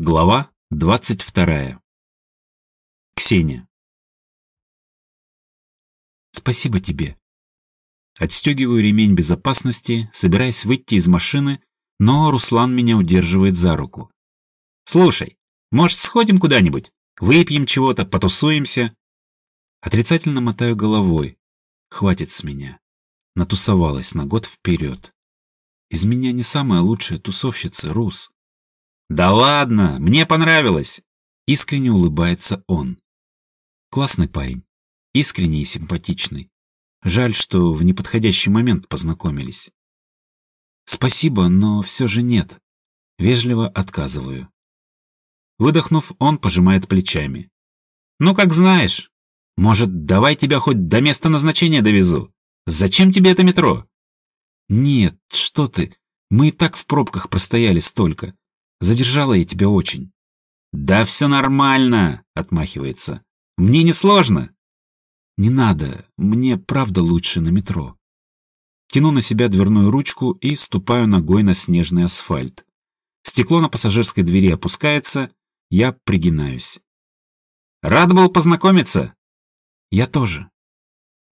Глава двадцать вторая. Ксения. Спасибо тебе. Отстегиваю ремень безопасности, собираясь выйти из машины, но Руслан меня удерживает за руку. Слушай, может, сходим куда-нибудь? Выпьем чего-то, потусуемся? Отрицательно мотаю головой. Хватит с меня. Натусовалась на год вперед. Из меня не самая лучшая тусовщица, Рус. «Да ладно, мне понравилось!» Искренне улыбается он. Классный парень. Искренний и симпатичный. Жаль, что в неподходящий момент познакомились. Спасибо, но все же нет. Вежливо отказываю. Выдохнув, он пожимает плечами. «Ну, как знаешь. Может, давай тебя хоть до места назначения довезу? Зачем тебе это метро?» «Нет, что ты. Мы и так в пробках простояли столько. Задержала я тебя очень». «Да все нормально», — отмахивается. «Мне не сложно». «Не надо, мне правда лучше на метро». Тяну на себя дверную ручку и ступаю ногой на снежный асфальт. Стекло на пассажирской двери опускается, я пригинаюсь. «Рад был познакомиться!» «Я тоже».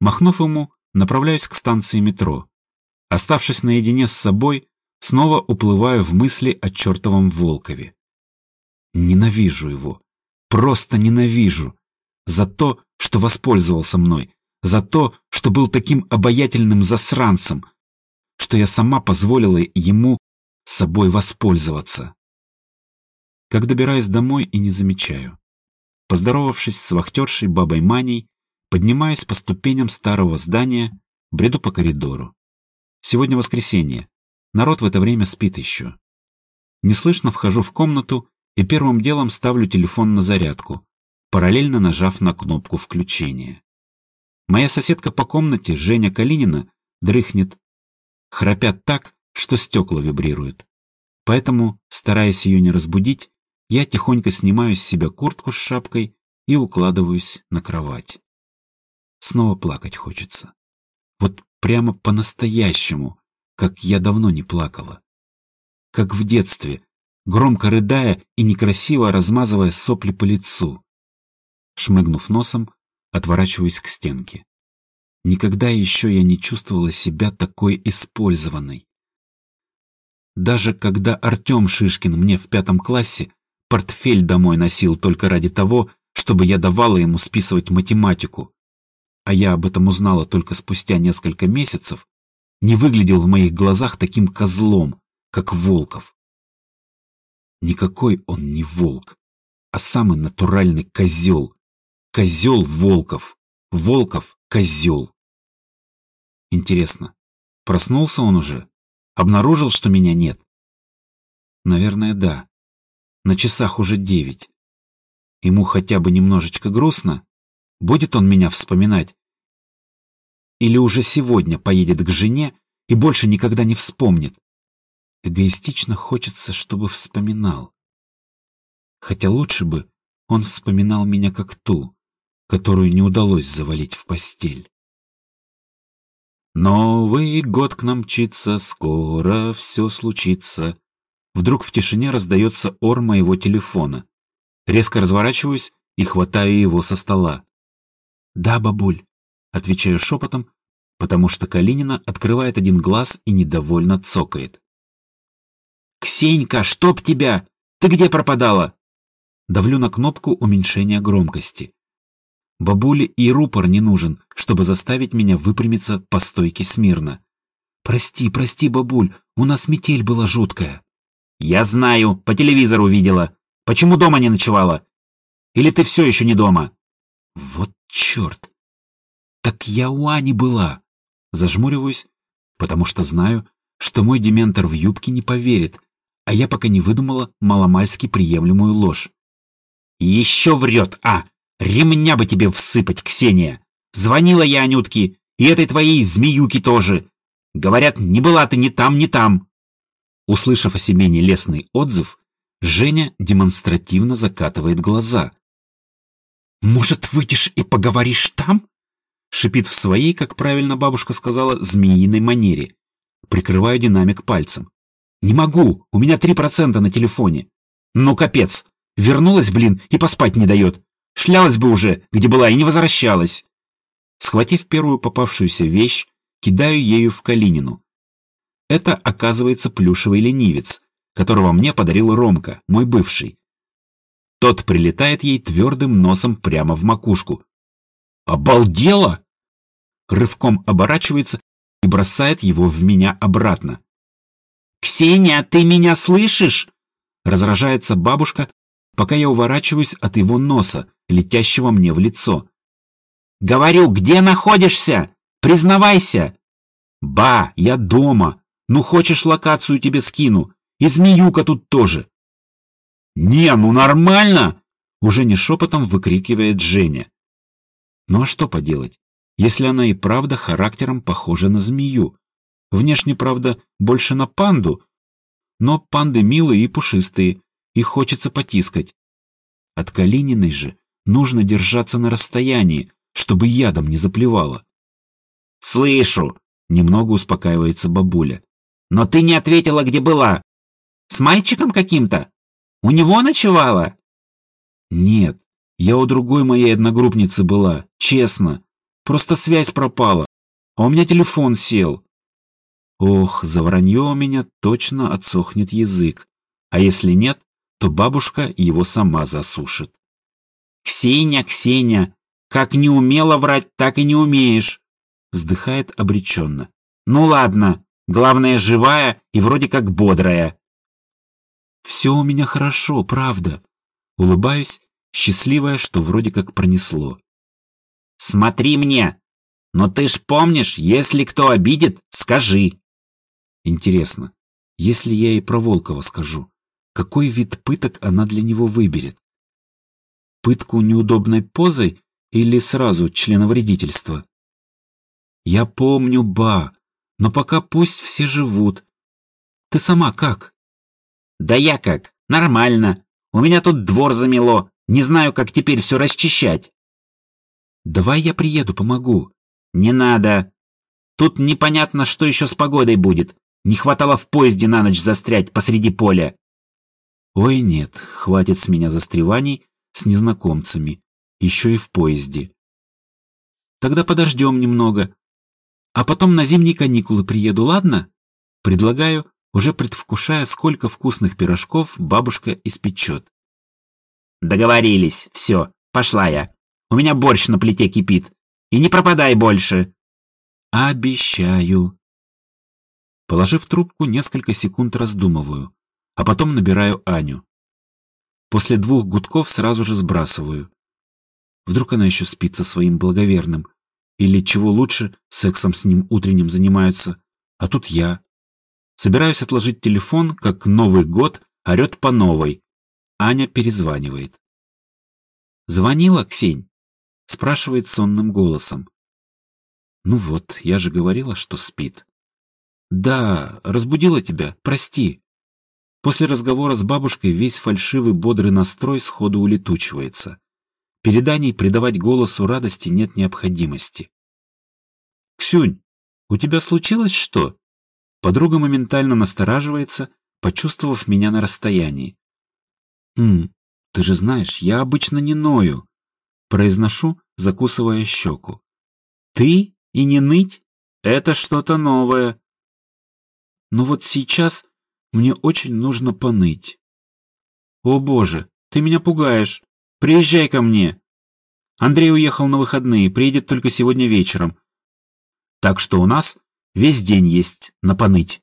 Махнув ему, направляюсь к станции метро. Оставшись наедине с собой, Снова уплываю в мысли о чертовом Волкове. Ненавижу его. Просто ненавижу. За то, что воспользовался мной. За то, что был таким обаятельным засранцем. Что я сама позволила ему собой воспользоваться. Как добираюсь домой и не замечаю. Поздоровавшись с вахтершей бабой Маней, поднимаюсь по ступеням старого здания, бреду по коридору. Сегодня воскресенье. Народ в это время спит еще. Неслышно вхожу в комнату и первым делом ставлю телефон на зарядку, параллельно нажав на кнопку включения. Моя соседка по комнате, Женя Калинина, дрыхнет. Храпят так, что стекла вибрируют. Поэтому, стараясь ее не разбудить, я тихонько снимаю с себя куртку с шапкой и укладываюсь на кровать. Снова плакать хочется. Вот прямо по-настоящему, как я давно не плакала. Как в детстве, громко рыдая и некрасиво размазывая сопли по лицу. Шмыгнув носом, отворачиваюсь к стенке. Никогда еще я не чувствовала себя такой использованной. Даже когда Артем Шишкин мне в пятом классе портфель домой носил только ради того, чтобы я давала ему списывать математику, а я об этом узнала только спустя несколько месяцев, не выглядел в моих глазах таким козлом, как Волков. Никакой он не волк, а самый натуральный козел. Козел Волков. Волков козел. Интересно, проснулся он уже? Обнаружил, что меня нет? Наверное, да. На часах уже девять. Ему хотя бы немножечко грустно? Будет он меня вспоминать или уже сегодня поедет к жене и больше никогда не вспомнит. Эгоистично хочется, чтобы вспоминал. Хотя лучше бы он вспоминал меня как ту, которую не удалось завалить в постель. Новый год к нам мчится, скоро все случится. Вдруг в тишине раздается ор моего телефона. Резко разворачиваюсь и хватаю его со стола. «Да, бабуль», Отвечаю шепотом, потому что Калинина открывает один глаз и недовольно цокает. «Ксенька, чтоб тебя! Ты где пропадала?» Давлю на кнопку уменьшения громкости. Бабуле и рупор не нужен, чтобы заставить меня выпрямиться по стойке смирно. «Прости, прости, бабуль, у нас метель была жуткая». «Я знаю, по телевизору видела. Почему дома не ночевала? Или ты все еще не дома?» «Вот черт! Так я у Ани была. Зажмуриваюсь, потому что знаю, что мой дементор в юбке не поверит, а я пока не выдумала маломальски приемлемую ложь. «Еще врет, а! Ремня бы тебе всыпать, Ксения! Звонила я Анютке, и этой твоей змеюке тоже. Говорят, не была ты ни там, ни там!» Услышав о себе нелестный отзыв, Женя демонстративно закатывает глаза. «Может, выйдешь и поговоришь там?» Шипит в своей, как правильно бабушка сказала, змеиной манере. Прикрываю динамик пальцем. «Не могу! У меня три процента на телефоне!» Ну, капец. Вернулась, блин, и поспать не дает. Шлялась бы уже, где была, и не возвращалась. Схватив первую попавшуюся вещь, кидаю ею в Калинину. Это, оказывается, плюшевый ленивец, которого мне подарил Ромка, мой бывший. Тот прилетает ей твердым носом прямо в макушку. «Обалдела!» Рывком оборачивается и бросает его в меня обратно. «Ксения, ты меня слышишь?» Разражается бабушка, пока я уворачиваюсь от его носа, летящего мне в лицо. «Говорю, где находишься? Признавайся!» «Ба, я дома. Ну, хочешь, локацию тебе скину? И змеюка тут тоже». «Не, ну нормально!» Уже не шепотом выкрикивает Женя. Ну а что поделать, если она и правда характером похожа на змею? Внешне, правда, больше на панду, но панды милые и пушистые, их хочется потискать. От Калининой же нужно держаться на расстоянии, чтобы ядом не заплевало. «Слышу!» — немного успокаивается бабуля. «Но ты не ответила, где была. С мальчиком каким-то? У него ночевала?» «Нет, я у другой моей одногруппницы была, честно. Просто связь пропала, а у меня телефон сел. Ох, за вранье у меня точно отсохнет язык. А если нет, то бабушка его сама засушит. «Ксения, Ксения, как не умела врать, так и не умеешь!» Вздыхает обреченно. «Ну ладно, главное, живая и вроде как бодрая». «Все у меня хорошо, правда». Улыбаюсь, счастливая, что вроде как пронесло. «Смотри мне! Но ты ж помнишь, если кто обидит, скажи!» Интересно, если я и про Волкова скажу, какой вид пыток она для него выберет? Пытку неудобной позой или сразу членовредительство? Я помню, ба, но пока пусть все живут. Ты сама как? Да я как, нормально. У меня тут двор замело, не знаю, как теперь все расчищать. Давай я приеду, помогу. Не надо. Тут непонятно, что еще с погодой будет. Не хватало в поезде на ночь застрять посреди поля. Ой, нет, хватит с меня застреваний с незнакомцами. Еще и в поезде. Тогда подождем немного. А потом на зимние каникулы приеду, ладно? Предлагаю, уже предвкушая, сколько вкусных пирожков бабушка испечет. Договорились, все, пошла я. У меня борщ на плите кипит. И не пропадай больше. Обещаю. Положив трубку, несколько секунд раздумываю, а потом набираю Аню. После двух гудков сразу же сбрасываю. Вдруг она еще спит со своим благоверным, или, чего лучше, сексом с ним утренним занимаются, а тут я. Собираюсь отложить телефон, как Новый год орет по новой. Аня перезванивает. «Звонила, Ксень?» — спрашивает сонным голосом. «Ну вот, я же говорила, что спит». «Да, разбудила тебя, прости». После разговора с бабушкой весь фальшивый бодрый настрой сходу улетучивается. Переданий придавать голосу радости нет необходимости. «Ксюнь, у тебя случилось что?» Подруга моментально настораживается, почувствовав меня на расстоянии. «Хм, ты же знаешь, я обычно не ною», — произношу, закусывая щеку. «Ты и не ныть? Это что-то новое. Но вот сейчас мне очень нужно поныть. О боже, ты меня пугаешь. Приезжай ко мне. Андрей уехал на выходные, приедет только сегодня вечером. Так что у нас весь день есть на поныть.